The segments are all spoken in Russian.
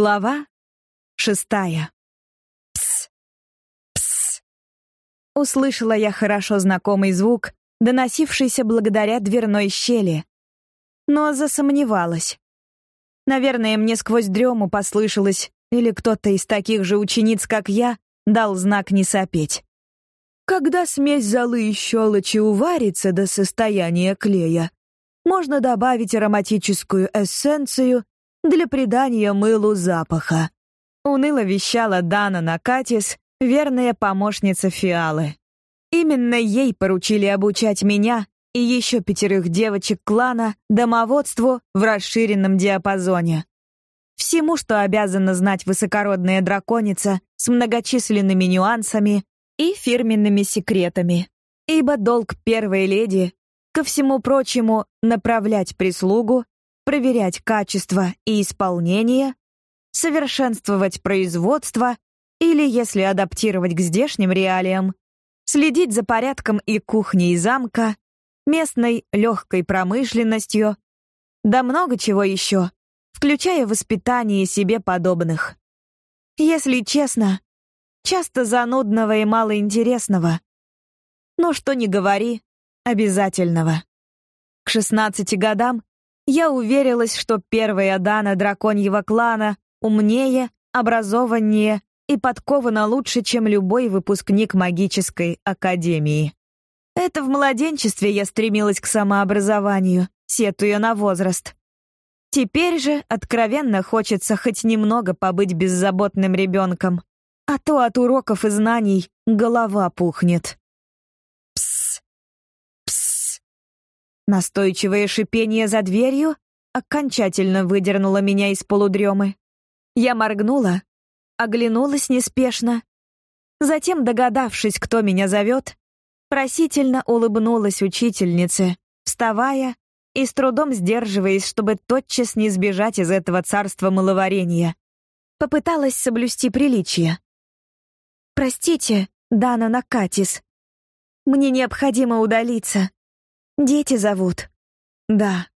Глава шестая. Пс. Пс. Услышала я хорошо знакомый звук, доносившийся благодаря дверной щели. Но засомневалась. Наверное, мне сквозь дрему послышалось, или кто-то из таких же учениц, как я, дал знак не сопеть. Когда смесь золы и щелочи уварится до состояния клея, можно добавить ароматическую эссенцию для придания мылу запаха. Уныло вещала Дана Накатис, верная помощница Фиалы. Именно ей поручили обучать меня и еще пятерых девочек клана домоводству в расширенном диапазоне. Всему, что обязана знать высокородная драконица с многочисленными нюансами и фирменными секретами. Ибо долг первой леди, ко всему прочему, направлять прислугу проверять качество и исполнение, совершенствовать производство или, если адаптировать к здешним реалиям, следить за порядком и кухней замка, местной легкой промышленностью, да много чего еще, включая воспитание себе подобных. Если честно, часто занудного и малоинтересного. Но что ни говори, обязательного. К 16 годам я уверилась, что первая Дана драконьего клана умнее, образованнее и подкована лучше, чем любой выпускник магической академии. Это в младенчестве я стремилась к самообразованию, сетуя на возраст. Теперь же откровенно хочется хоть немного побыть беззаботным ребенком, а то от уроков и знаний голова пухнет. Настойчивое шипение за дверью окончательно выдернуло меня из полудремы. Я моргнула, оглянулась неспешно. Затем, догадавшись, кто меня зовет, просительно улыбнулась учительнице, вставая и с трудом сдерживаясь, чтобы тотчас не сбежать из этого царства маловарения. Попыталась соблюсти приличие. «Простите, Дана Накатис. Мне необходимо удалиться. Дети зовут. Да.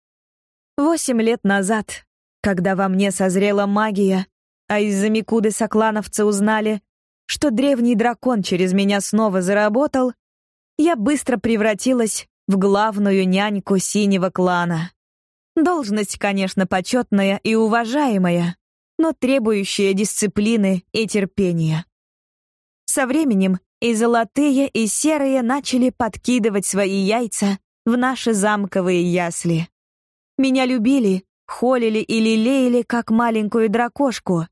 Восемь лет назад, когда во мне созрела магия, а из-за Микуды соклановцы узнали, что древний дракон через меня снова заработал, я быстро превратилась в главную няньку синего клана. Должность, конечно, почетная и уважаемая, но требующая дисциплины и терпения. Со временем и золотые, и серые начали подкидывать свои яйца в наши замковые ясли. Меня любили, холили и лелеяли, как маленькую дракошку,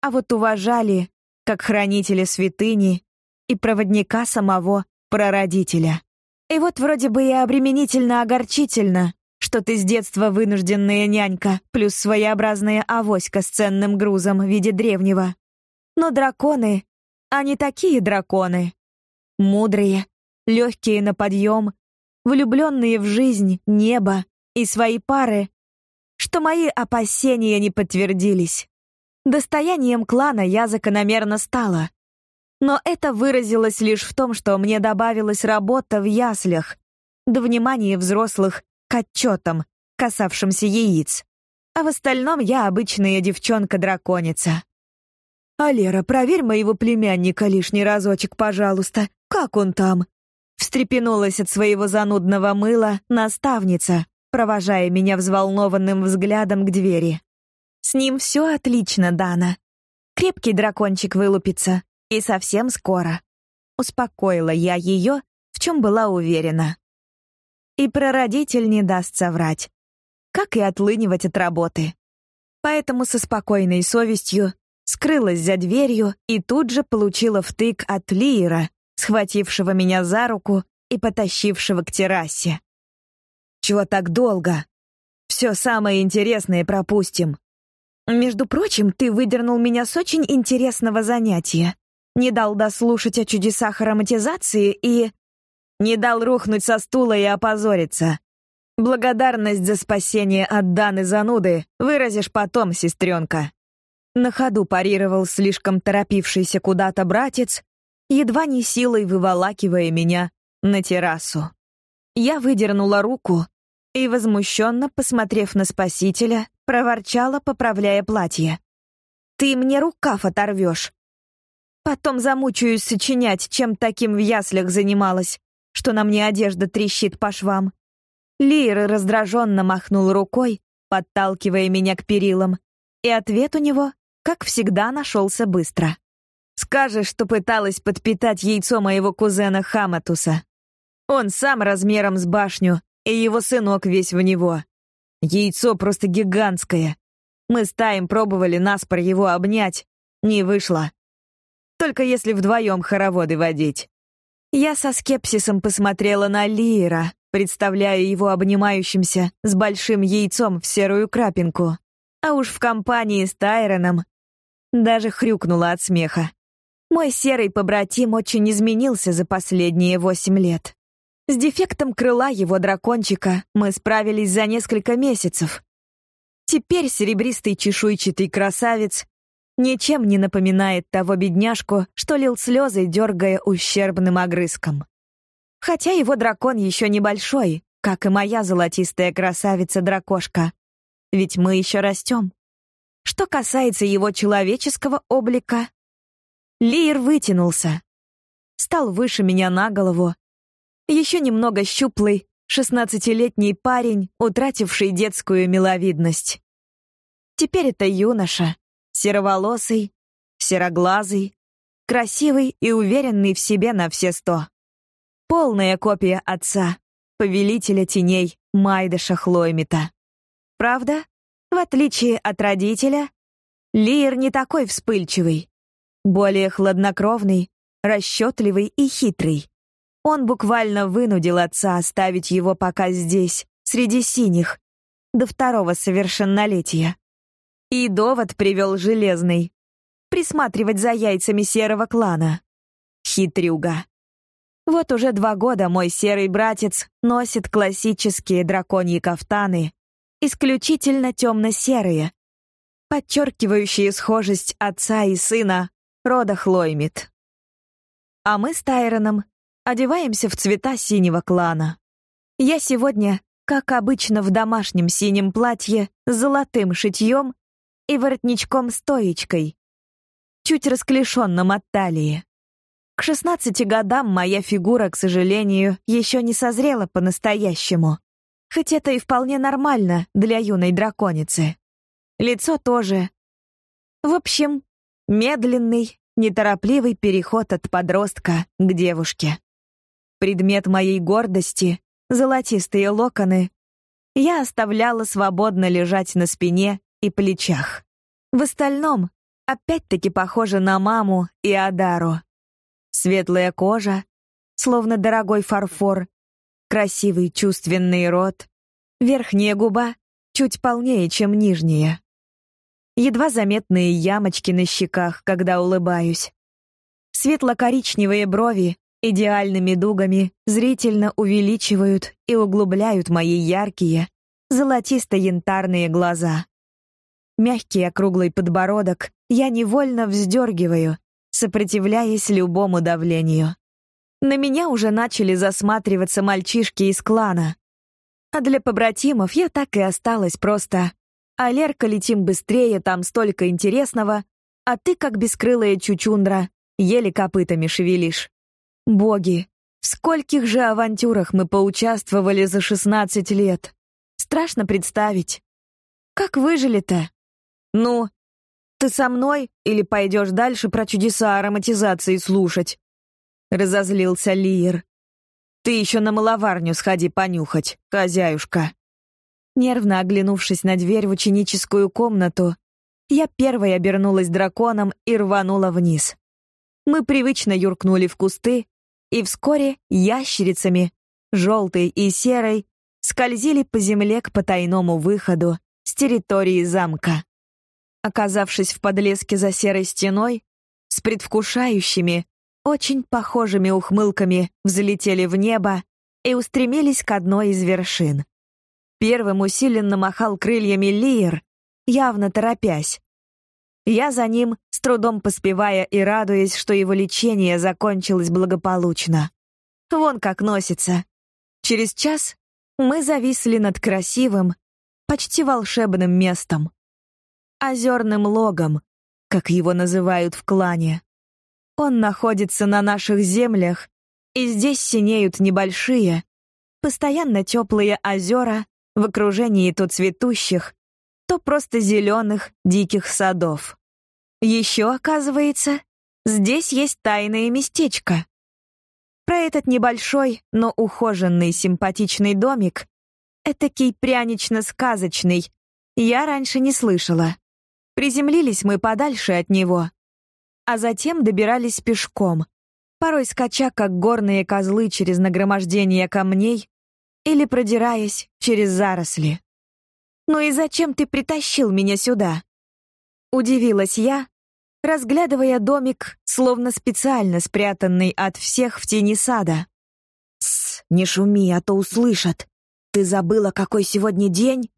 а вот уважали, как хранителя святыни и проводника самого прародителя. И вот вроде бы и обременительно-огорчительно, что ты с детства вынужденная нянька, плюс своеобразная авоська с ценным грузом в виде древнего. Но драконы, они такие драконы. Мудрые, легкие на подъем, влюбленные в жизнь, небо и свои пары, что мои опасения не подтвердились. Достоянием клана я закономерно стала. Но это выразилось лишь в том, что мне добавилась работа в яслях, до внимания взрослых к отчетам, касавшимся яиц. А в остальном я обычная девчонка-драконица. «Алера, проверь моего племянника лишний разочек, пожалуйста. Как он там?» Встрепенулась от своего занудного мыла наставница, провожая меня взволнованным взглядом к двери. «С ним все отлично, Дана. Крепкий дракончик вылупится, и совсем скоро». Успокоила я ее, в чем была уверена. И прародитель не даст соврать, как и отлынивать от работы. Поэтому со спокойной совестью скрылась за дверью и тут же получила втык от Лиера, схватившего меня за руку и потащившего к террасе. «Чего так долго? Все самое интересное пропустим. Между прочим, ты выдернул меня с очень интересного занятия. Не дал дослушать о чудесах ароматизации и... Не дал рухнуть со стула и опозориться. Благодарность за спасение от Даны зануды выразишь потом, сестренка». На ходу парировал слишком торопившийся куда-то братец, едва не силой выволакивая меня на террасу. Я выдернула руку и, возмущенно посмотрев на спасителя, проворчала, поправляя платье. ты мне рукав оторвешь. Потом замучаюсь сочинять, чем таким в яслях занималась, что на мне одежда трещит по швам. Лир раздраженно махнул рукой, подталкивая меня к перилам, и ответ у него, как всегда, нашелся быстро. «Скажешь, что пыталась подпитать яйцо моего кузена Хаматуса. Он сам размером с башню, и его сынок весь в него. Яйцо просто гигантское. Мы с Таем пробовали наспор его обнять. Не вышло. Только если вдвоем хороводы водить. Я со скепсисом посмотрела на Лиера, представляя его обнимающимся с большим яйцом в серую крапинку. А уж в компании с Тайроном даже хрюкнула от смеха. Мой серый побратим очень изменился за последние восемь лет. С дефектом крыла его дракончика мы справились за несколько месяцев. Теперь серебристый чешуйчатый красавец ничем не напоминает того бедняжку, что лил слезы, дергая ущербным огрызком. Хотя его дракон еще небольшой, как и моя золотистая красавица-дракошка. Ведь мы еще растем. Что касается его человеческого облика, Лир вытянулся. Стал выше меня на голову. Еще немного щуплый, шестнадцатилетний парень, утративший детскую миловидность. Теперь это юноша, сероволосый, сероглазый, красивый и уверенный в себе на все сто. Полная копия отца, повелителя теней Майдаша Хлоймита. Правда, в отличие от родителя, Лир не такой вспыльчивый, более хладнокровный, расчетливый и хитрый. Он буквально вынудил отца оставить его пока здесь, среди синих, до второго совершеннолетия. И довод привел железный. Присматривать за яйцами серого клана. Хитрюга. Вот уже два года мой серый братец носит классические драконьи кафтаны, исключительно темно-серые, подчеркивающие схожесть отца и сына рода Хлоймит. А мы с Тайроном одеваемся в цвета синего клана. Я сегодня, как обычно, в домашнем синем платье с золотым шитьем и воротничком-стоечкой, чуть расклешенным от талии. К 16 годам моя фигура, к сожалению, еще не созрела по-настоящему. Хоть это и вполне нормально для юной драконицы. Лицо тоже. В общем, медленный, неторопливый переход от подростка к девушке. Предмет моей гордости — золотистые локоны — я оставляла свободно лежать на спине и плечах. В остальном опять-таки похоже на маму и Адару. Светлая кожа, словно дорогой фарфор, красивый чувственный рот, верхняя губа чуть полнее, чем нижняя. Едва заметные ямочки на щеках, когда улыбаюсь. Светло-коричневые брови идеальными дугами зрительно увеличивают и углубляют мои яркие, золотисто-янтарные глаза. Мягкий округлый подбородок я невольно вздергиваю, сопротивляясь любому давлению. На меня уже начали засматриваться мальчишки из клана. А для побратимов я так и осталась просто «А летим быстрее, там столько интересного, а ты, как бескрылая чучундра, еле копытами шевелишь». Боги, в скольких же авантюрах мы поучаствовали за 16 лет. Страшно представить. Как выжили-то? Ну, ты со мной или пойдешь дальше про чудеса ароматизации слушать? Разозлился Лиер. Ты еще на маловарню сходи понюхать, хозяюшка. Нервно оглянувшись на дверь в ученическую комнату, я первой обернулась драконом и рванула вниз. Мы привычно юркнули в кусты, и вскоре ящерицами, желтой и серой, скользили по земле к потайному выходу с территории замка. Оказавшись в подлеске за серой стеной, с предвкушающими, очень похожими ухмылками взлетели в небо и устремились к одной из вершин. Первым усиленно махал крыльями Лиер, явно торопясь. Я за ним, с трудом поспевая и радуясь, что его лечение закончилось благополучно. Вон как носится. Через час мы зависли над красивым, почти волшебным местом. Озерным логом, как его называют в клане. Он находится на наших землях, и здесь синеют небольшие, постоянно теплые озера в окружении то цветущих, то просто зеленых диких садов. Еще, оказывается, здесь есть тайное местечко. Про этот небольшой, но ухоженный, симпатичный домик, этакий прянично-сказочный, я раньше не слышала. Приземлились мы подальше от него, а затем добирались пешком, порой скача, как горные козлы через нагромождение камней или продираясь через заросли. «Ну и зачем ты притащил меня сюда?» Удивилась я, разглядывая домик, словно специально спрятанный от всех в тени сада. «Тсс, не шуми, а то услышат. Ты забыла, какой сегодня день?»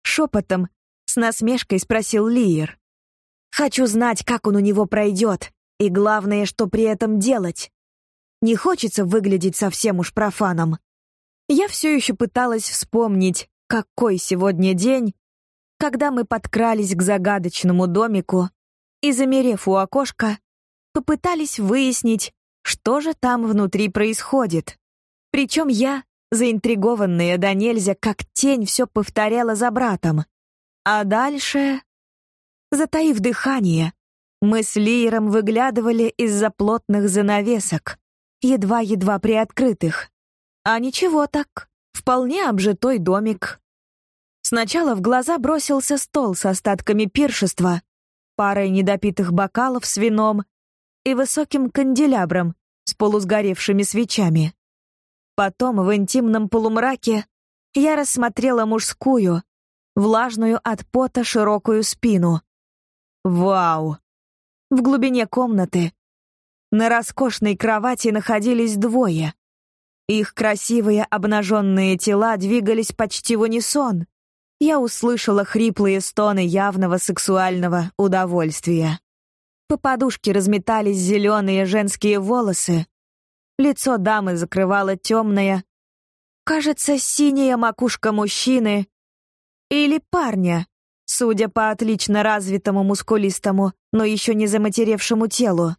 Шепотом, с насмешкой спросил Лиер. «Хочу знать, как он у него пройдет, и главное, что при этом делать. Не хочется выглядеть совсем уж профаном». Я все еще пыталась вспомнить, какой сегодня день, когда мы подкрались к загадочному домику и, замерев у окошка, попытались выяснить, что же там внутри происходит. Причем я, заинтригованная до нельзя, как тень, все повторяла за братом. А дальше... Затаив дыхание, мы с Лиером выглядывали из-за плотных занавесок, едва-едва приоткрытых. А ничего так, вполне обжитой домик. Сначала в глаза бросился стол с остатками пиршества, парой недопитых бокалов с вином и высоким канделябром с полусгоревшими свечами. Потом в интимном полумраке я рассмотрела мужскую, влажную от пота широкую спину. Вау! В глубине комнаты на роскошной кровати находились двое. Их красивые обнаженные тела двигались почти в унисон. Я услышала хриплые стоны явного сексуального удовольствия. По подушке разметались зеленые женские волосы. Лицо дамы закрывала темная, кажется, синяя макушка мужчины или парня, судя по отлично развитому мускулистому, но еще не заматеревшему телу.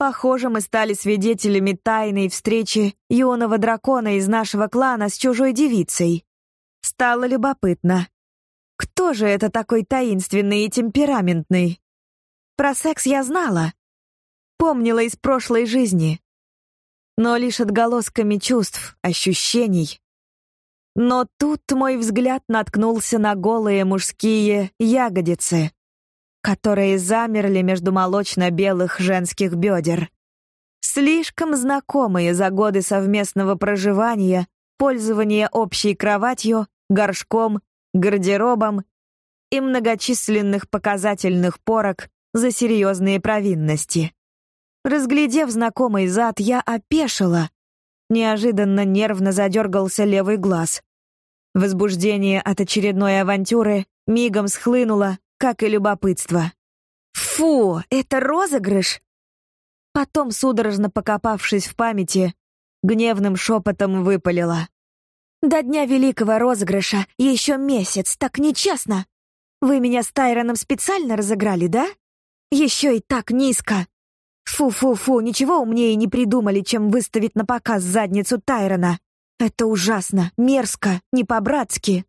Похоже, мы стали свидетелями тайной встречи юного дракона из нашего клана с чужой девицей. Стало любопытно. Кто же это такой таинственный и темпераментный? Про секс я знала. Помнила из прошлой жизни. Но лишь отголосками чувств, ощущений. Но тут мой взгляд наткнулся на голые мужские ягодицы, которые замерли между молочно-белых женских бедер. Слишком знакомые за годы совместного проживания, пользования общей кроватью, горшком, гардеробом и многочисленных показательных порок за серьезные провинности. Разглядев знакомый зад, я опешила, Неожиданно нервно задергался левый глаз. Возбуждение от очередной авантюры мигом схлынуло, как и любопытство. «Фу, это розыгрыш!» Потом, судорожно покопавшись в памяти, гневным шепотом выпалила. «До дня великого розыгрыша еще месяц, так нечестно! Вы меня с Тайроном специально разыграли, да? Еще и так низко! Фу-фу-фу, ничего умнее не придумали, чем выставить на показ задницу Тайрона. Это ужасно, мерзко, не по-братски.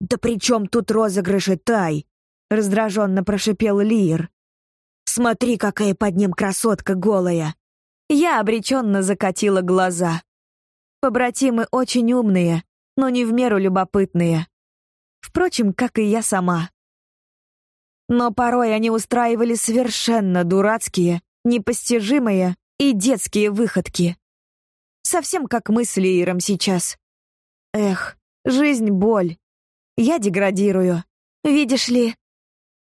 «Да при чем тут розыгрыши, Тай?» — раздраженно прошипел Лир. «Смотри, какая под ним красотка голая!» Я обреченно закатила глаза. Побратимы очень умные, но не в меру любопытные. Впрочем, как и я сама. Но порой они устраивали совершенно дурацкие непостижимые и детские выходки. Совсем как мы с Лиером сейчас. Эх, жизнь — боль. Я деградирую. Видишь ли,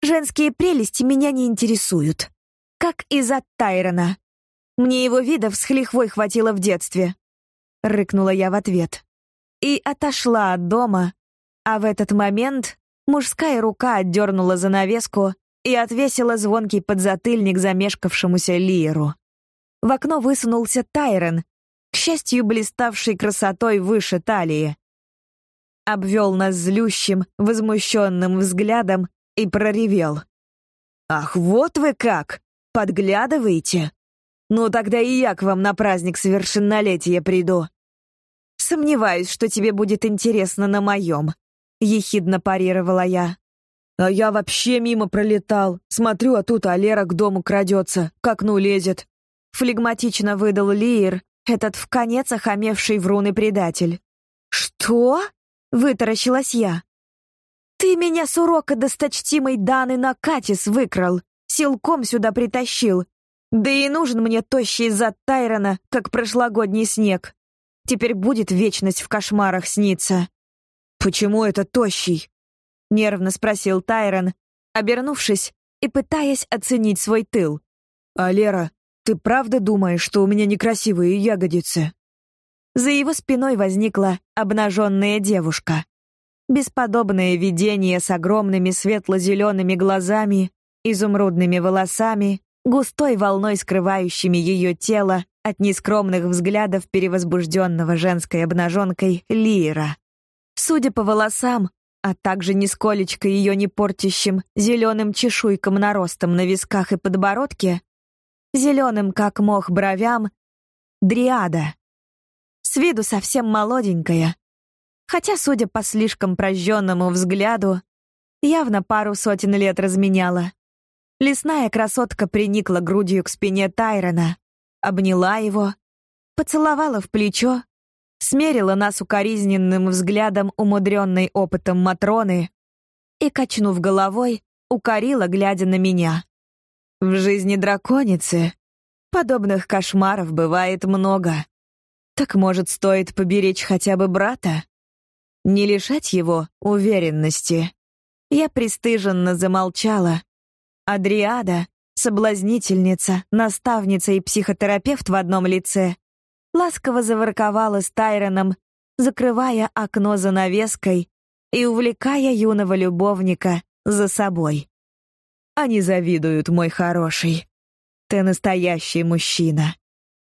женские прелести меня не интересуют. Как и за Тайрона. Мне его видов с хлихвой хватило в детстве. Рыкнула я в ответ. И отошла от дома, а в этот момент мужская рука отдернула занавеску, и отвесила звонкий подзатыльник замешкавшемуся Лиеру. В окно высунулся Тайрон, к счастью, блиставший красотой выше талии. Обвел нас злющим, возмущенным взглядом и проревел. Ах, вот вы как! Подглядываете? Ну тогда и я к вам на праздник совершеннолетия приду. Сомневаюсь, что тебе будет интересно на моем. Ехидно парировала я. А я вообще мимо пролетал. Смотрю, а тут Алера к дому крадется, к окну лезет. Флегматично выдал Лиер, этот в конец охамевший врун и предатель. «Что?» — вытаращилась я. «Ты меня с урока досточтимой Даны на Катис выкрал, силком сюда притащил. Да и нужен мне тощий зад Тайрона, как прошлогодний снег. Теперь будет вечность в кошмарах сниться». «Почему это тощий?» — нервно спросил Тайрон, обернувшись и пытаясь оценить свой тыл. «А Лера, ты правда думаешь, что у меня некрасивые ягодицы?» За его спиной возникла обнаженная девушка. Бесподобное видение с огромными светло-зелеными глазами, изумрудными волосами, густой волной скрывающими ее тело от нескромных взглядов перевозбужденного женской обнаженкой Лира. Судя по волосам, а также нисколечко ее не портящим зеленым чешуйкам наростом на висках и подбородке, зеленым как мох бровям, дриада. С виду совсем молоденькая, хотя, судя по слишком прожженному взгляду, явно пару сотен лет разменяла. Лесная красотка приникла грудью к спине Тайрона, обняла его, поцеловала в плечо смерила нас укоризненным взглядом умудренной опытом Матроны и, качнув головой, укорила, глядя на меня. В жизни драконицы подобных кошмаров бывает много. Так, может, стоит поберечь хотя бы брата? Не лишать его уверенности? Я пристыженно замолчала. Адриада, соблазнительница, наставница и психотерапевт в одном лице, ласково заворковала с Тайроном, закрывая окно занавеской и увлекая юного любовника за собой. Они завидуют, мой хороший. Ты настоящий мужчина.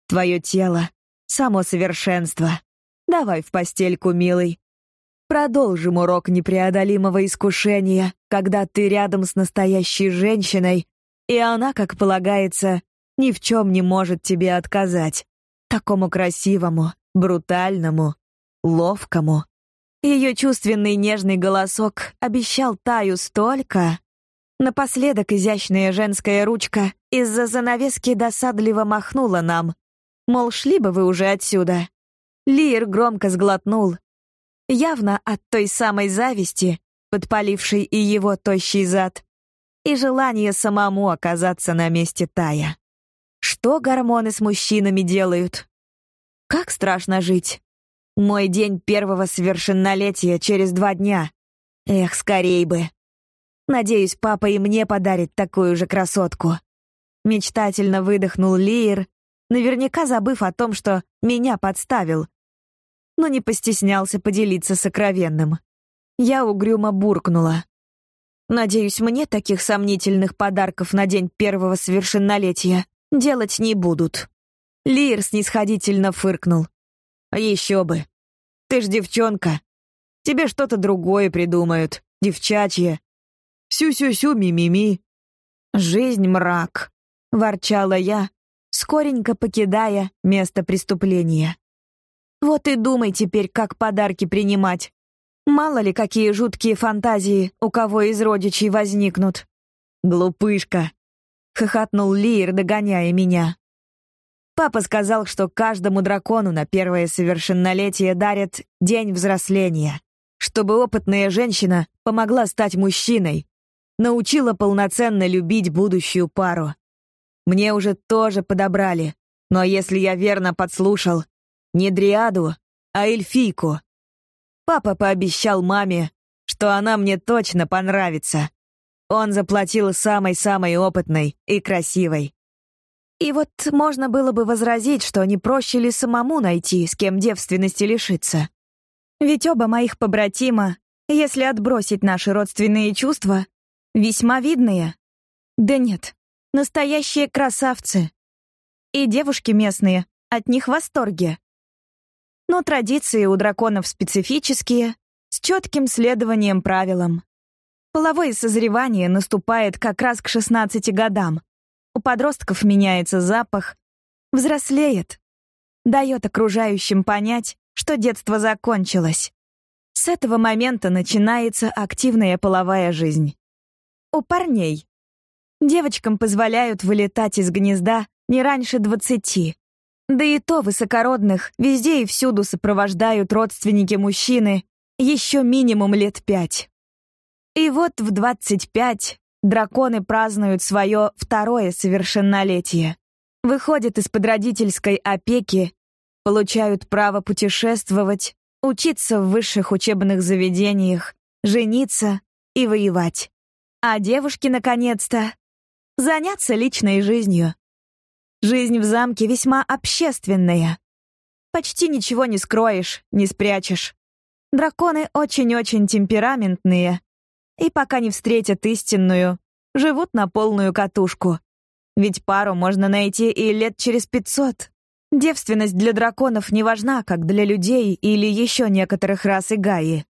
Твое тело — само совершенство. Давай в постельку, милый. Продолжим урок непреодолимого искушения, когда ты рядом с настоящей женщиной, и она, как полагается, ни в чем не может тебе отказать такому красивому, брутальному, ловкому. Ее чувственный нежный голосок обещал Таю столько. Напоследок изящная женская ручка из-за занавески досадливо махнула нам. Мол, шли бы вы уже отсюда. Лир громко сглотнул. Явно от той самой зависти, подпалившей и его тощий зад, и желание самому оказаться на месте Тая. Что гормоны с мужчинами делают? Как страшно жить. Мой день первого совершеннолетия через два дня. Эх, скорей бы. Надеюсь, папа и мне подарит такую же красотку. Мечтательно выдохнул Лиер, наверняка забыв о том, что меня подставил. Но не постеснялся поделиться сокровенным. Я угрюмо буркнула. Надеюсь, мне таких сомнительных подарков на день первого совершеннолетия делать не будут. Лир снисходительно фыркнул. Еще бы. Ты ж девчонка. Тебе что-то другое придумают, девчачье. Сю-сю-сю, ми-ми-ми. Жизнь мрак, ворчала я, скоренько покидая место преступления. Вот и думай теперь, как подарки принимать. Мало ли, какие жуткие фантазии у кого из родичей возникнут. Глупышка, хохотнул Лир, догоняя меня. Папа сказал, что каждому дракону на первое совершеннолетие дарят день взросления, чтобы опытная женщина помогла стать мужчиной, научила полноценно любить будущую пару. Мне уже тоже подобрали, но если я верно подслушал, не дриаду, а эльфийку. Папа пообещал маме, что она мне точно понравится. Он заплатил самой-самой опытной и красивой. И вот можно было бы возразить, что не проще ли самому найти, с кем девственности лишиться. Ведь оба моих побратима, если отбросить наши родственные чувства, весьма видные. Да нет, настоящие красавцы. И девушки местные от них в восторге. Но традиции у драконов специфические, с четким следованием правилам. Половое созревание наступает как раз к 16 годам. У подростков меняется запах, взрослеет, дает окружающим понять, что детство закончилось. С этого момента начинается активная половая жизнь. У парней. Девочкам позволяют вылетать из гнезда не раньше двадцати. Да и то высокородных везде и всюду сопровождают родственники мужчины еще минимум лет пять. И вот в 25 драконы празднуют свое второе совершеннолетие. Выходят из-под родительской опеки, получают право путешествовать, учиться в высших учебных заведениях, жениться и воевать. А девушки, наконец-то, заняться личной жизнью. Жизнь в замке весьма общественная. Почти ничего не скроешь, не спрячешь. Драконы очень-очень темпераментные, и пока не встретят истинную, живут на полную катушку. Ведь пару можно найти и лет через пятьсот. Девственность для драконов не важна, как для людей или еще некоторых рас и гаи.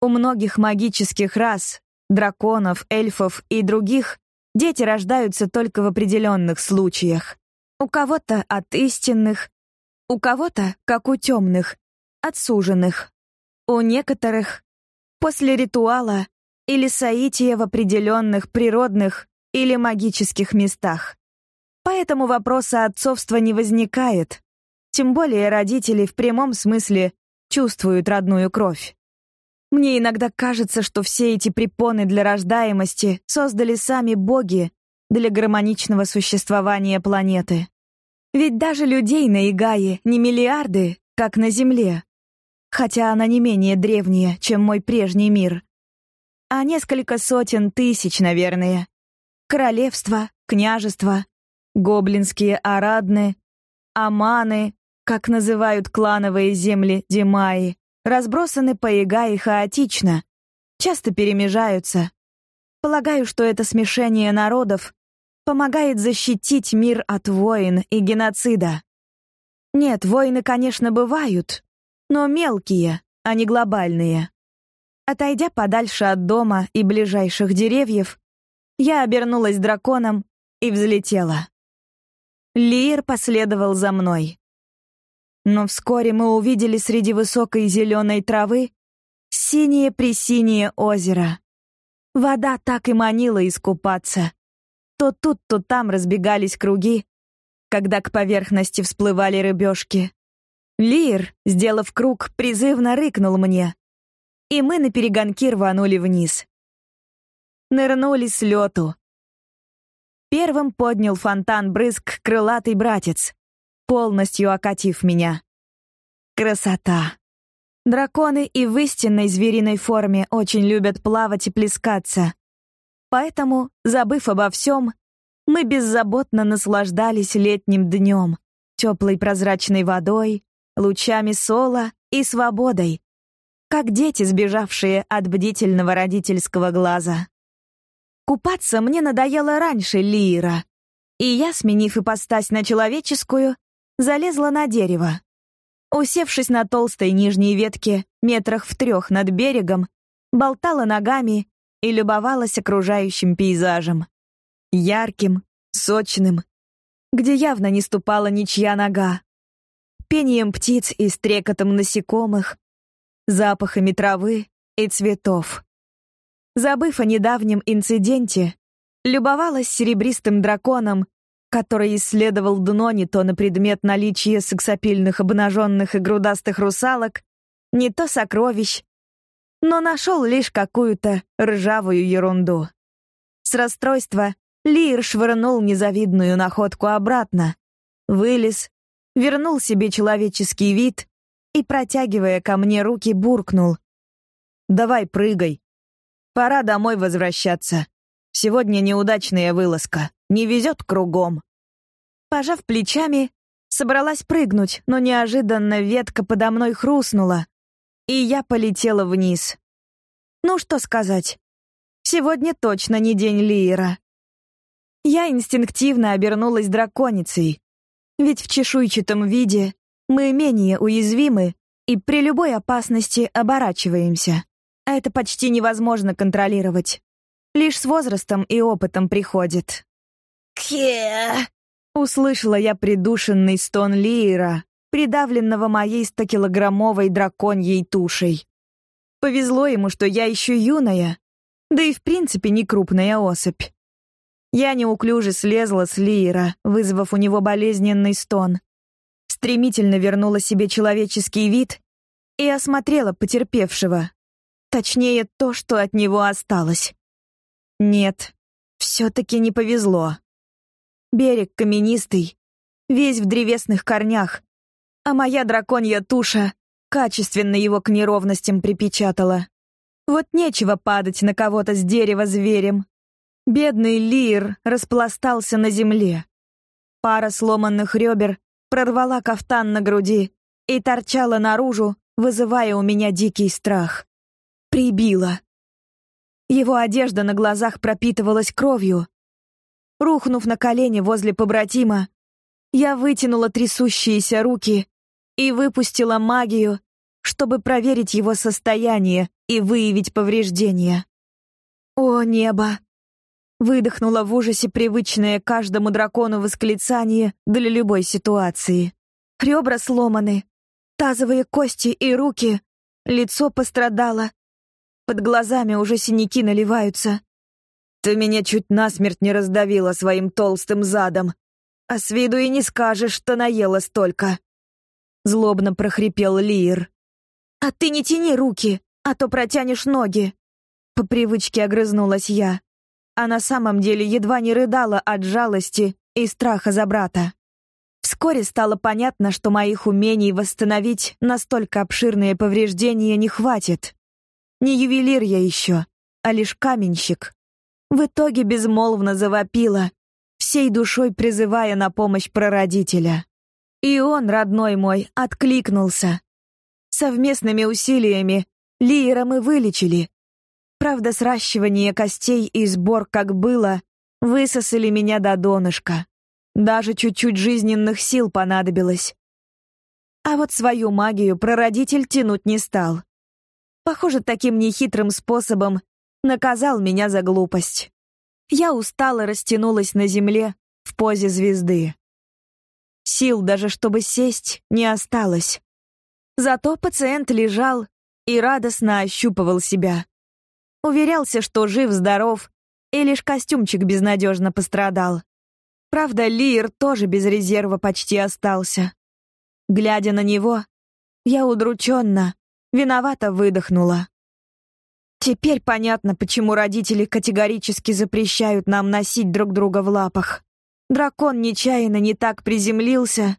У многих магических рас, драконов, эльфов и других, дети рождаются только в определенных случаях. У кого-то от истинных, у кого-то, как у темных, от суженных. У некоторых после ритуала или соития в определенных природных или магических местах. Поэтому вопроса отцовства не возникает. Тем более родители в прямом смысле чувствуют родную кровь. Мне иногда кажется, что все эти препоны для рождаемости создали сами боги для гармоничного существования планеты. Ведь даже людей на Игае не миллиарды, как на Земле, хотя она не менее древняя, чем мой прежний мир а несколько сотен тысяч, наверное. Королевства, княжества, гоблинские арадны, аманы, как называют клановые земли Димаи, разбросаны по Игае хаотично, часто перемежаются. Полагаю, что это смешение народов помогает защитить мир от войн и геноцида. Нет, войны, конечно, бывают, но мелкие, а не глобальные. Отойдя подальше от дома и ближайших деревьев, я обернулась драконом и взлетела. Лир последовал за мной. Но вскоре мы увидели среди высокой зеленой травы синее-пресинее озеро. Вода так и манила искупаться. То тут, то там разбегались круги, когда к поверхности всплывали рыбешки. Лир, сделав круг, призывно рыкнул мне, и мы на перегонки рванули вниз. Нырнули с лету. Первым поднял фонтан брызг крылатый братец, полностью окатив меня. Красота! Драконы и в истинной звериной форме очень любят плавать и плескаться. Поэтому, забыв обо всем, мы беззаботно наслаждались летним днем, теплой прозрачной водой, лучами сола и свободой, как дети, сбежавшие от бдительного родительского глаза. Купаться мне надоело раньше Лиера, и я, сменив ипостась на человеческую, залезла на дерево. Усевшись на толстой нижней ветке, метрах в трех над берегом, болтала ногами и любовалась окружающим пейзажем. Ярким, сочным, где явно не ступала ничья нога. Пением птиц и стрекотом насекомых, запахами травы и цветов. Забыв о недавнем инциденте, любовалась серебристым драконом, который исследовал дно не то на предмет наличия сексапильных обнаженных и грудастых русалок, не то сокровищ, но нашел лишь какую-то ржавую ерунду. С расстройства Лир швырнул незавидную находку обратно, вылез, вернул себе человеческий вид и, протягивая ко мне руки, буркнул. «Давай, прыгай. Пора домой возвращаться. Сегодня неудачная вылазка. Не везет кругом». Пожав плечами, собралась прыгнуть, но неожиданно ветка подо мной хрустнула, и я полетела вниз. Ну что сказать, сегодня точно не день Лиера. Я инстинктивно обернулась драконицей, ведь в чешуйчатом виде мы менее уязвимы и при любой опасности оборачиваемся. а это почти невозможно контролировать. Лишь с возрастом и опытом приходит. «Ке!» — услышала я придушенный стон Лиера, придавленного моей стокилограммовой драконьей тушей. Повезло ему, что я еще юная, да и в принципе не крупная особь. Я неуклюже слезла с Лиера, вызвав у него болезненный стон. Стремительно вернула себе человеческий вид и осмотрела потерпевшего. Точнее, то, что от него осталось. Нет, все-таки не повезло. Берег каменистый, весь в древесных корнях, а моя драконья туша качественно его к неровностям припечатала. Вот нечего падать на кого-то с дерева зверем. Бедный Лир распластался на земле. Пара сломанных ребер прорвала кафтан на груди и торчала наружу, вызывая у меня дикий страх. Прибила. Его одежда на глазах пропитывалась кровью. Рухнув на колени возле побратима, я вытянула трясущиеся руки и выпустила магию, чтобы проверить его состояние и выявить повреждения. О, небо! Выдохнула в ужасе привычное каждому дракону восклицание для любой ситуации. Ребра сломаны, тазовые кости и руки, лицо пострадало. Под глазами уже синяки наливаются. Ты меня чуть насмерть не раздавила своим толстым задом, а с виду и не скажешь, что наела столько. Злобно прохрипел Лир. А ты не тяни руки, а то протянешь ноги. По привычке огрызнулась я а на самом деле едва не рыдала от жалости и страха за брата. Вскоре стало понятно, что моих умений восстановить настолько обширные повреждения не хватит. Не ювелир я еще, а лишь каменщик. В итоге безмолвно завопила, всей душой призывая на помощь прародителя. И он, родной мой, откликнулся. Совместными усилиями Лиера мы вылечили, Правда, сращивание костей и сбор, как было, высосали меня до донышка. Даже чуть-чуть жизненных сил понадобилось. А вот свою магию прародитель тянуть не стал. Похоже, таким нехитрым способом наказал меня за глупость. Я устало растянулась на земле в позе звезды. Сил даже чтобы сесть не осталось. Зато пациент лежал и радостно ощупывал себя. Уверялся, что жив-здоров, и лишь костюмчик безнадежно пострадал. Правда, Лир тоже без резерва почти остался. Глядя на него, я удрученно, виновато выдохнула. Теперь понятно, почему родители категорически запрещают нам носить друг друга в лапах. Дракон нечаянно не так приземлился,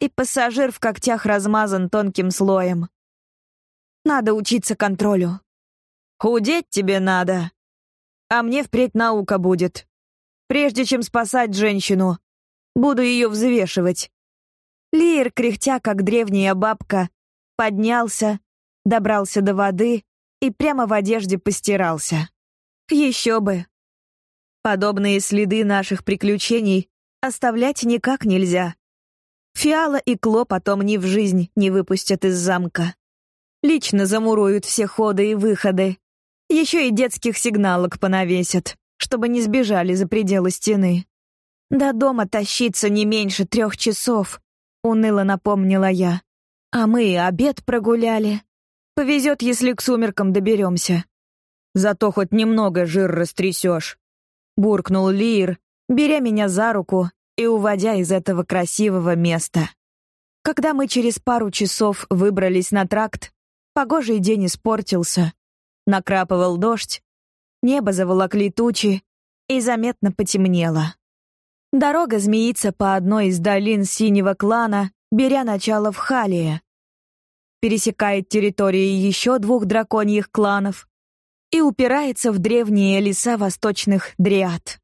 и пассажир в когтях размазан тонким слоем. Надо учиться контролю. Худеть тебе надо. А мне впредь наука будет. Прежде чем спасать женщину, буду ее взвешивать. Лир, кряхтя, как древняя бабка, поднялся, добрался до воды и прямо в одежде постирался. Еще бы. Подобные следы наших приключений оставлять никак нельзя. Фиала и Кло потом ни в жизнь не выпустят из замка. Лично замуруют все ходы и выходы, еще и детских сигналок понавесят, чтобы не сбежали за пределы стены. До дома тащиться не меньше трех часов, уныло напомнила я. А мы и обед прогуляли. Повезет, если к сумеркам доберемся. Зато хоть немного жир растрясешь. Буркнул Лир, беря меня за руку и уводя из этого красивого места. Когда мы через пару часов выбрались на тракт, погожий день испортился, Накрапывал дождь, небо заволокли тучи, и заметно потемнело. Дорога змеится по одной из долин синего клана, беря начало в Халии. Пересекает территории еще двух драконьих кланов и упирается в древние леса восточных дриад.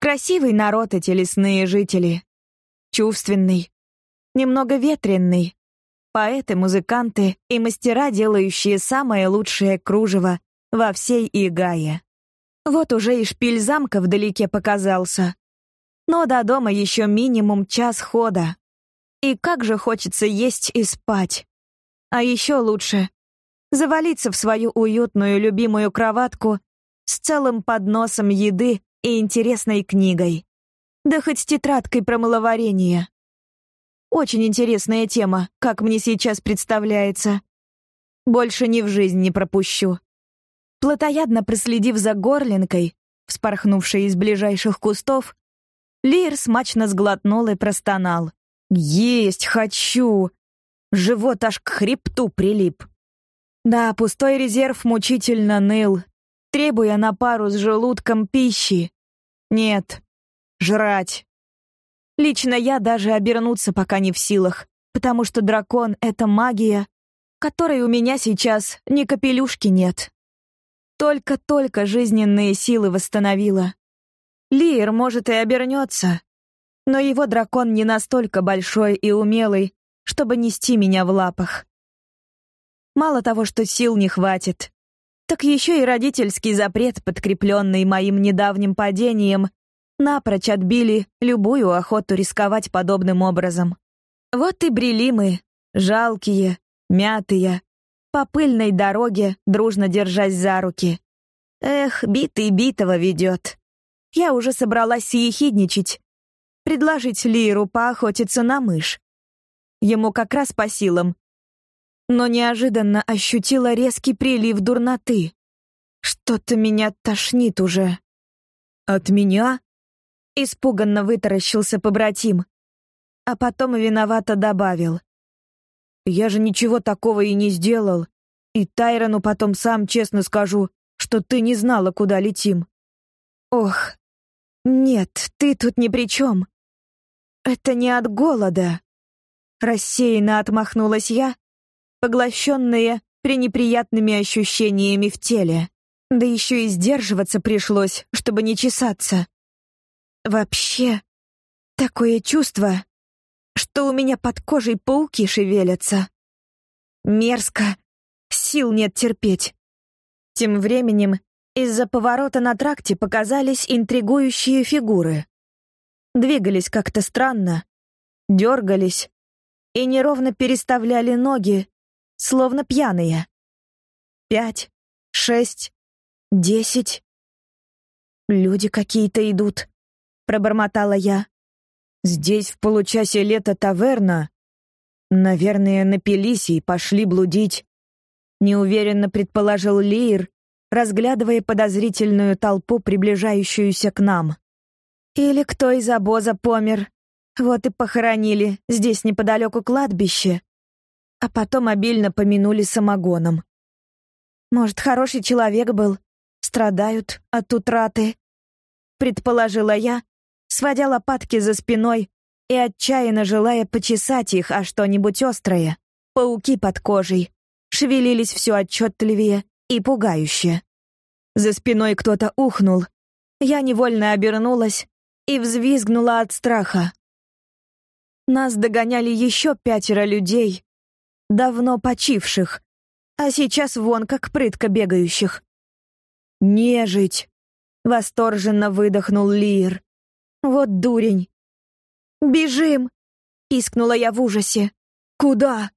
Красивый народ эти лесные жители. Чувственный, немного ветренный, поэты, музыканты и мастера, делающие самое лучшее кружево во всей Игае. Вот уже и шпиль замка вдалеке показался. Но до дома еще минимум час хода. И как же хочется есть и спать. А еще лучше завалиться в свою уютную любимую кроватку с целым подносом еды и интересной книгой. Да хоть с тетрадкой про маловарение. Очень интересная тема, как мне сейчас представляется. Больше ни в жизнь не пропущу. Плотоядно проследив за горлинкой, вспорхнувшей из ближайших кустов, Лир смачно сглотнул и простонал. «Есть хочу!» Живот аж к хребту прилип. Да, пустой резерв мучительно ныл, требуя на пару с желудком пищи. Нет, жрать. Лично я даже обернуться пока не в силах, потому что дракон — это магия, которой у меня сейчас ни капелюшки нет. Только-только жизненные силы восстановила. Лир, может, и обернется, но его дракон не настолько большой и умелый, чтобы нести меня в лапах. Мало того, что сил не хватит, так еще и родительский запрет, подкрепленный моим недавним падением, напрочь отбили любую охоту рисковать подобным образом. Вот и брели мы, жалкие, мятые, по пыльной дороге, дружно держась за руки. Эх, битый битого ведет. Я уже собралась съехидничать, предложить Лиру поохотиться на мышь. Ему как раз по силам. Но неожиданно ощутила резкий прилив дурноты. Что-то меня тошнит уже. От меня? Испуганно вытаращился побратим, а потом виновато добавил: "Я же ничего такого и не сделал, и Тайрону потом сам честно скажу, что ты не знала, куда летим". Ох. Нет, ты тут ни при чем. Это не от голода. Рассеянно отмахнулась я, поглощенная пренеприятными ощущениями в теле. Да еще и сдерживаться пришлось, чтобы не чесаться. Вообще, такое чувство, что у меня под кожей пауки шевелятся. Мерзко, сил нет терпеть. Тем временем из-за поворота на тракте показались интригующие фигуры. Двигались как-то странно, дергались и неровно переставляли ноги, словно пьяные. Пять, шесть, десять. Люди какие-то идут пробормотала я. Здесь в получасе лета таверна. Наверное, напились и пошли блудить. Неуверенно предположил Лир, разглядывая подозрительную толпу, приближающуюся к нам. Или кто из обоза помер. Вот и похоронили здесь неподалеку кладбище. А потом обильно помянули самогоном. Может, хороший человек был. Страдают от утраты. Предположила я, сводя лопатки за спиной и отчаянно желая почесать их о что-нибудь острое. Пауки под кожей шевелились все отчетливее и пугающе. За спиной кто-то ухнул. Я невольно обернулась и взвизгнула от страха. Нас догоняли еще пятеро людей, давно почивших, а сейчас вон как прытко бегающих. «Нежить!» — восторженно выдохнул Лир. Вот дурень. «Бежим!» — пискнула я в ужасе. «Куда?»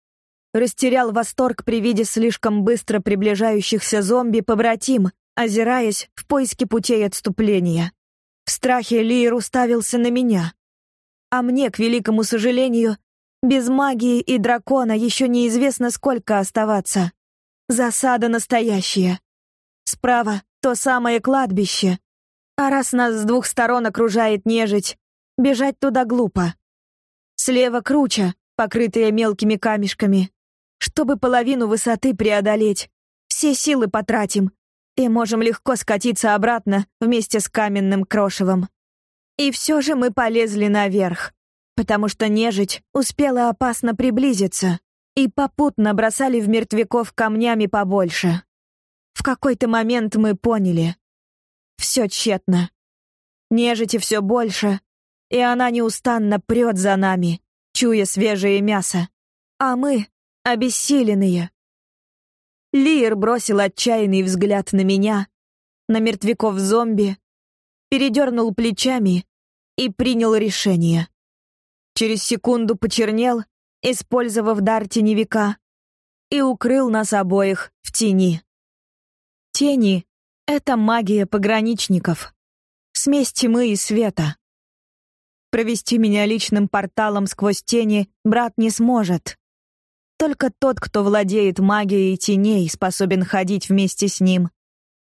Растерял восторг при виде слишком быстро приближающихся зомби побратим, озираясь в поиске путей отступления. В страхе Лир уставился на меня. А мне, к великому сожалению, без магии и дракона еще неизвестно сколько оставаться. Засада настоящая. Справа то самое кладбище, а раз нас с двух сторон окружает нежить, бежать туда глупо. Слева круча, покрытая мелкими камешками. Чтобы половину высоты преодолеть, все силы потратим и можем легко скатиться обратно вместе с каменным крошевом. И все же мы полезли наверх, потому что нежить успела опасно приблизиться и попутно бросали в мертвяков камнями побольше. В какой-то момент мы поняли, все тщетно. Нежити все больше, и она неустанно прет за нами, чуя свежее мясо. А мы — обессиленные. Лир бросил отчаянный взгляд на меня, на мертвяков зомби, передернул плечами и принял решение. Через секунду почернел, использовав дар теневика, и укрыл нас обоих в тени. Тени — это магия пограничников, смесь тьмы и света. Провести меня личным порталом сквозь тени брат не сможет. Только тот, кто владеет магией теней, способен ходить вместе с ним.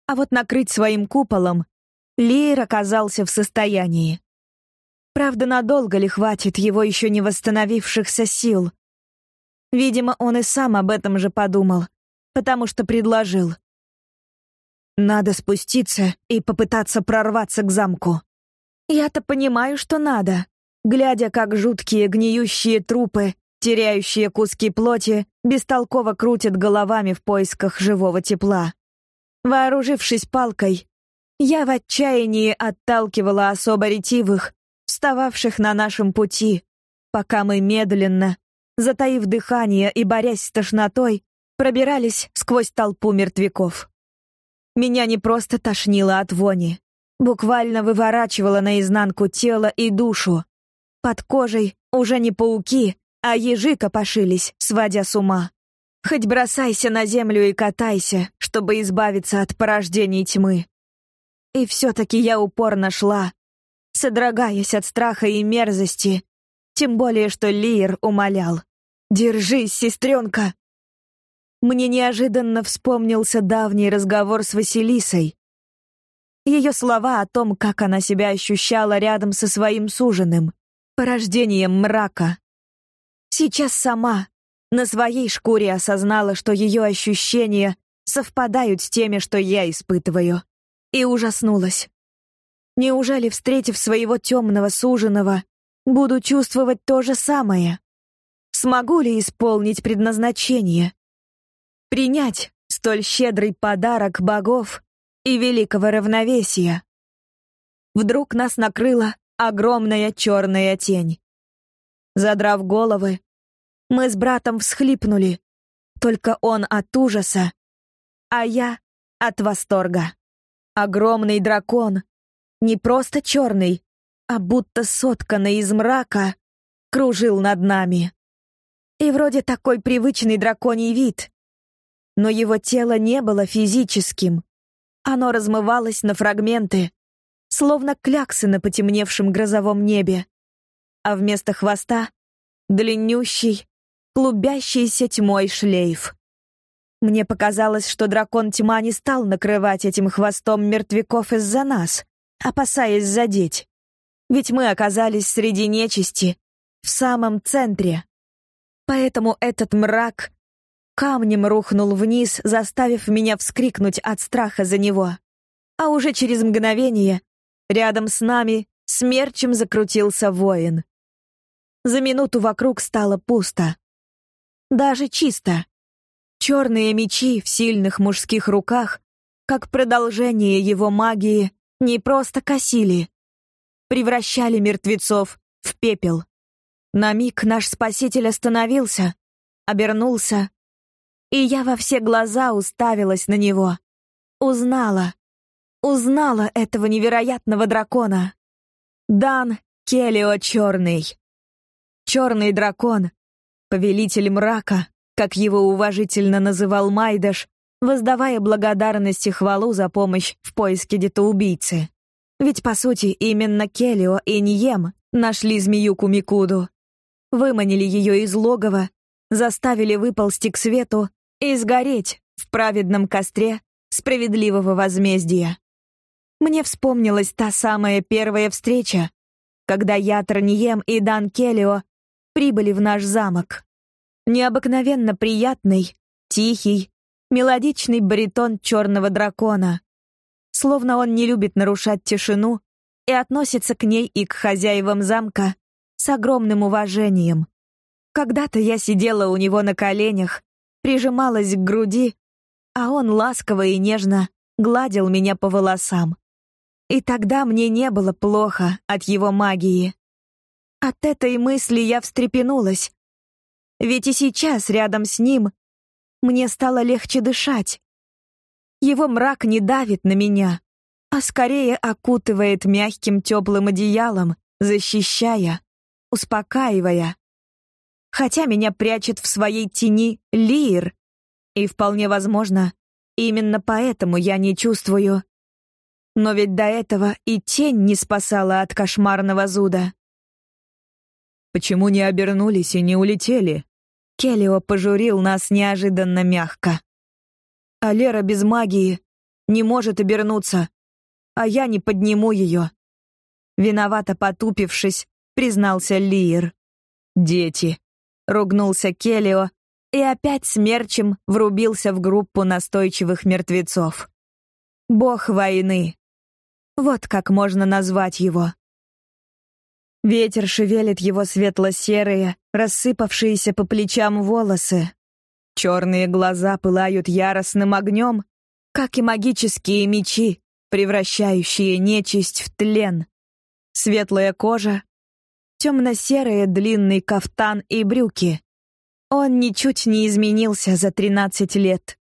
А вот накрыть своим куполом Лир оказался в состоянии. Правда, надолго ли хватит его еще не восстановившихся сил? Видимо, он и сам об этом же подумал, потому что предложил. Надо спуститься и попытаться прорваться к замку. Я-то понимаю, что надо. Глядя, как жуткие гниющие трупы, теряющие куски плоти, бестолково крутят головами в поисках живого тепла. Вооружившись палкой, я в отчаянии отталкивала особо ретивых, встававших на нашем пути, пока мы медленно, затаив дыхание и борясь с тошнотой, пробирались сквозь толпу мертвяков. Меня не просто тошнило от вони буквально выворачивала наизнанку тело и душу. Под кожей уже не пауки, а ежи копошились, сводя с ума. Хоть бросайся на землю и катайся, чтобы избавиться от порождений тьмы. И все-таки я упорно шла, содрогаясь от страха и мерзости, тем более что Лиер умолял. «Держись, сестренка!» Мне неожиданно вспомнился давний разговор с Василисой, ее слова о том, как она себя ощущала рядом со своим суженым, порождением мрака. Сейчас сама на своей шкуре осознала, что ее ощущения совпадают с теми, что я испытываю, и ужаснулась. Неужели, встретив своего темного суженого, буду чувствовать то же самое? Смогу ли исполнить предназначение? Принять столь щедрый подарок богов и великого равновесия. Вдруг нас накрыла огромная черная тень. Задрав головы, мы с братом всхлипнули, только он от ужаса, а я от восторга. Огромный дракон, не просто черный, а будто сотканный из мрака, кружил над нами. И вроде такой привычный драконий вид, но его тело не было физическим. Оно размывалось на фрагменты, словно кляксы на потемневшем грозовом небе. А вместо хвоста — длиннющий, клубящийся тьмой шлейф. Мне показалось, что дракон тьма не стал накрывать этим хвостом мертвяков из-за нас, опасаясь задеть. Ведь мы оказались среди нечисти, в самом центре. Поэтому этот мрак камнем рухнул вниз, заставив меня вскрикнуть от страха за него. А уже через мгновение рядом с нами смерчем закрутился воин. За минуту вокруг стало пусто. Даже чисто. Черные мечи в сильных мужских руках, как продолжение его магии, не просто косили, превращали мертвецов в пепел. На миг наш спаситель остановился, обернулся и я во все глаза уставилась на него. Узнала. Узнала этого невероятного дракона. Дан Келио Черный. Черный дракон, повелитель мрака, как его уважительно называл Майдаш, воздавая благодарность и хвалу за помощь в поиске детоубийцы. Ведь, по сути, именно Келио и Нием нашли змеюку Микуду, выманили ее из логова, заставили выползти к свету и сгореть в праведном костре справедливого возмездия. Мне вспомнилась та самая первая встреча, когда я, Тронием и Дан Келио прибыли в наш замок. Необыкновенно приятный, тихий, мелодичный баритон черного дракона. Словно он не любит нарушать тишину и относится к ней и к хозяевам замка с огромным уважением. Когда-то я сидела у него на коленях прижималась к груди, а он ласково и нежно гладил меня по волосам. И тогда мне не было плохо от его магии. От этой мысли я встрепенулась. Ведь и сейчас рядом с ним мне стало легче дышать. Его мрак не давит на меня, а скорее окутывает мягким теплым одеялом, защищая, успокаивая. Хотя меня прячет в своей тени Лир, И вполне возможно, именно поэтому я не чувствую. Но ведь до этого и тень не спасала от кошмарного зуда. Почему не обернулись и не улетели? Келлио пожурил нас неожиданно мягко. А Лера без магии не может обернуться, а я не подниму ее. Виновато потупившись, признался Лиер. «Дети», — ругнулся Келлио и опять смерчем врубился в группу настойчивых мертвецов. Бог войны. Вот как можно назвать его. Ветер шевелит его светло-серые, рассыпавшиеся по плечам волосы. Черные глаза пылают яростным огнем, как и магические мечи, превращающие нечисть в тлен. Светлая кожа, темно-серые длинный кафтан и брюки. Он ничуть не изменился за тринадцать лет.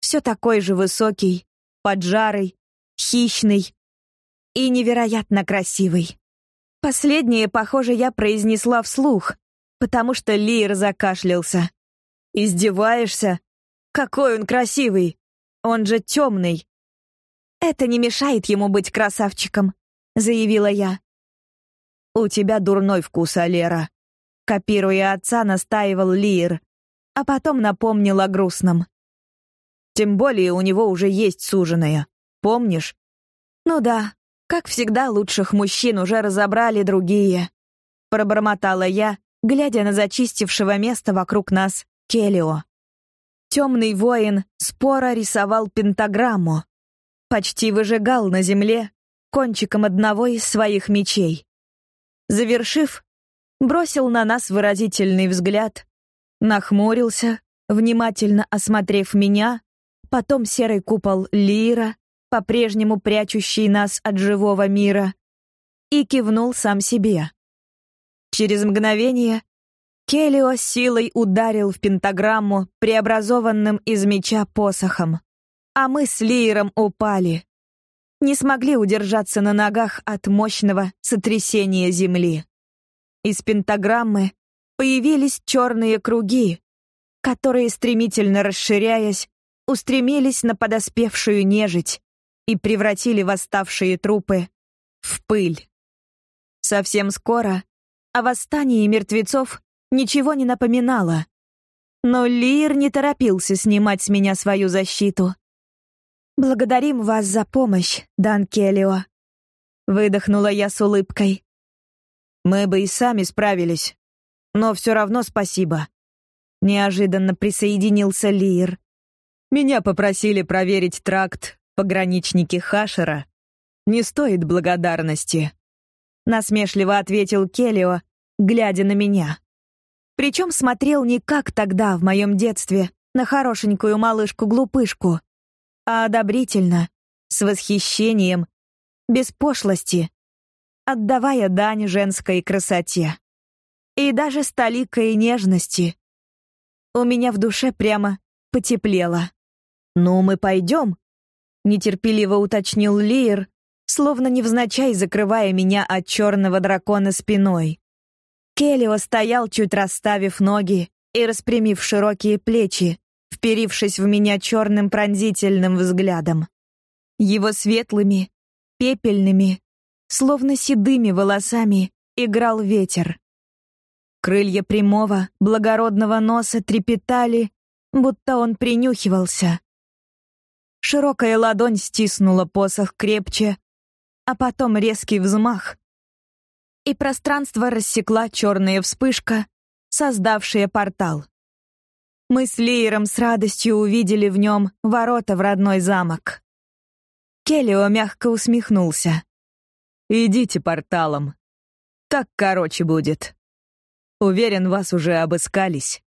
Все такой же высокий, поджарый, хищный и невероятно красивый. Последнее, похоже, я произнесла вслух, потому что Лир закашлялся. «Издеваешься? Какой он красивый! Он же темный!» «Это не мешает ему быть красавчиком», — заявила я. «У тебя дурной вкус, Алера», — копируя отца, настаивал Лир, а потом напомнил о грустном. «Тем более у него уже есть суженая. Помнишь?» «Ну да, как всегда, лучших мужчин уже разобрали другие. Пробормотала я, глядя на зачистившего место вокруг нас Келио. Темный воин споро рисовал пентаграмму. Почти выжигал на земле кончиком одного из своих мечей. Завершив, бросил на нас выразительный взгляд, нахмурился, внимательно осмотрев меня, потом серый купол Лира, по-прежнему прячущий нас от живого мира, и кивнул сам себе. Через мгновение Келио силой ударил в пентаграмму, преобразованным из меча посохом, а мы с Лиером упали. Не смогли удержаться на ногах от мощного сотрясения земли. Из пентаграммы появились черные круги, которые, стремительно расширяясь, устремились на подоспевшую нежить, и превратили восставшие трупы в пыль. Совсем скоро о восстании мертвецов ничего не напоминало. Но Лир не торопился снимать с меня свою защиту. «Благодарим вас за помощь, Дан Келлио», — выдохнула я с улыбкой. «Мы бы и сами справились, но все равно спасибо», — неожиданно присоединился Лир. «Меня попросили проверить тракт пограничники Хашера, не стоит благодарности. Насмешливо ответил Келио, глядя на меня. Причем смотрел не как тогда, в моем детстве, на хорошенькую малышку-глупышку, а одобрительно, с восхищением, без пошлости, отдавая дань женской красоте. И даже с толикой нежности. У меня в душе прямо потеплело. «Ну, мы пойдем?» нетерпеливо уточнил Лиер, словно невзначай закрывая меня от черного дракона спиной. Келлио стоял, чуть расставив ноги и распрямив широкие плечи, вперившись в меня черным пронзительным взглядом. Его светлыми, пепельными, словно седыми волосами играл ветер. Крылья прямого, благородного носа трепетали, будто он принюхивался. Широкая ладонь стиснула посох крепче, а потом резкий взмах. И пространство рассекла черная вспышка, создавшая портал. Мы с Лиером с радостью увидели в нем ворота в родной замок. Келлио мягко усмехнулся. «Идите порталом. Так короче будет. Уверен, вас уже обыскались».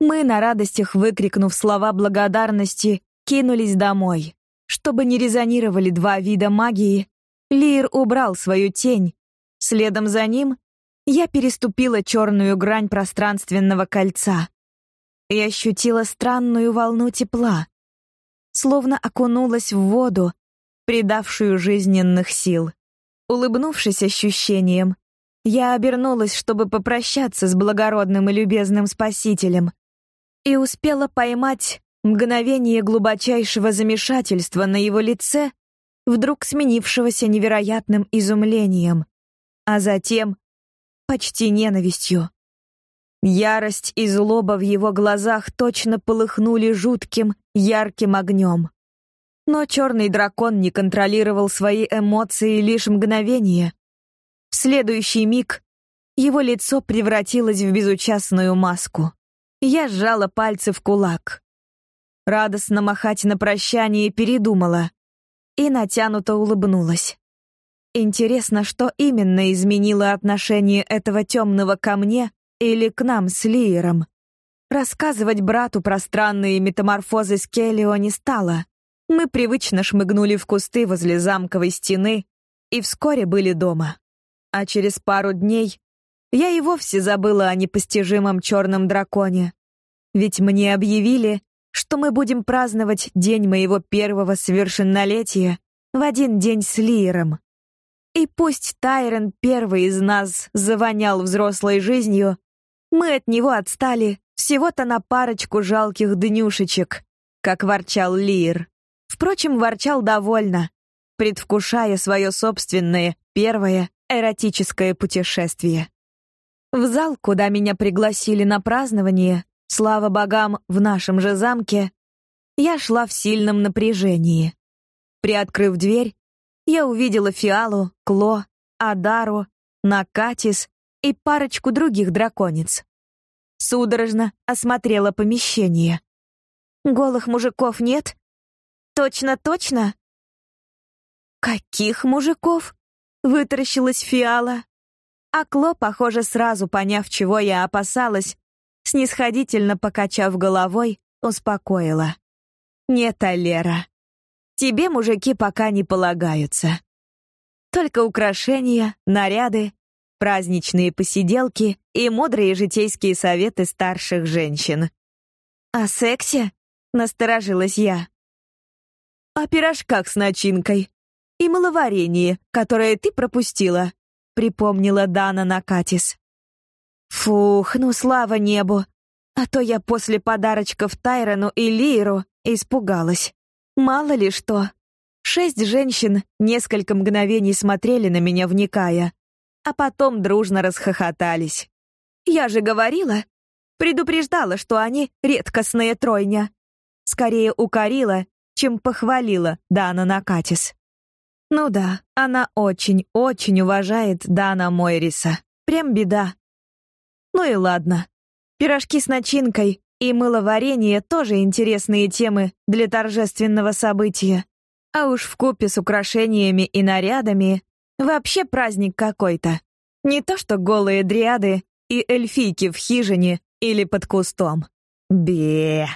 Мы на радостях, выкрикнув слова благодарности, кинулись домой. Чтобы не резонировали два вида магии, Лир убрал свою тень. Следом за ним я переступила черную грань пространственного кольца и ощутила странную волну тепла, словно окунулась в воду, придавшую жизненных сил. Улыбнувшись ощущением, я обернулась, чтобы попрощаться с благородным и любезным спасителем, и успела поймать Мгновение глубочайшего замешательства на его лице, вдруг сменившегося невероятным изумлением, а затем почти ненавистью. Ярость и злоба в его глазах точно полыхнули жутким, ярким огнем. Но черный дракон не контролировал свои эмоции лишь мгновение. В следующий миг его лицо превратилось в безучастную маску. Я сжала пальцы в кулак. Радостно махать на прощание передумала и натянуто улыбнулась. Интересно, что именно изменило отношение этого темного ко мне или к нам с Лиером. Рассказывать брату про странные метаморфозы Скеллио не стало. Мы привычно шмыгнули в кусты возле замковой стены и вскоре были дома. А через пару дней я и вовсе забыла о непостижимом черном драконе. Ведь мне объявили, что мы будем праздновать день моего первого совершеннолетия в один день с Лиером. И пусть Тайрон первый из нас завонял взрослой жизнью, мы от него отстали всего-то на парочку жалких днюшечек, как ворчал Лир. Впрочем, ворчал довольно, предвкушая свое собственное первое эротическое путешествие. В зал, куда меня пригласили на празднование, слава богам, в нашем же замке, я шла в сильном напряжении. Приоткрыв дверь, я увидела Фиалу, Кло, Адару, Накатис и парочку других драконец. Судорожно осмотрела помещение. Голых мужиков нет? Точно-точно? Каких мужиков? Вытаращилась Фиала. А Кло, похоже, сразу поняв, чего я опасалась, снисходительно покачав головой, успокоила. «Нет, Алера, тебе мужики пока не полагаются. Только украшения, наряды, праздничные посиделки и мудрые житейские советы старших женщин. «О сексе?» — насторожилась я. «О пирожках с начинкой и маловарении, которое ты пропустила», — припомнила Дана Накатис. «Фух, ну слава небу! А то я после подарочков Тайрону и Лиру испугалась. Мало ли что». Шесть женщин несколько мгновений смотрели на меня, вникая, а потом дружно расхохотались. «Я же говорила, предупреждала, что они редкостная тройня». Скорее укорила, чем похвалила Дана Накатис. Ну да, она очень-очень уважает Дана Мойриса. Прям беда. Ну и ладно. Пирожки с начинкой и мыловарение тоже интересные темы для торжественного события. А уж в купе с украшениями и нарядами Вообще праздник какой-то. Не то что голые дриады и эльфийки в хижине или под кустом. Бе.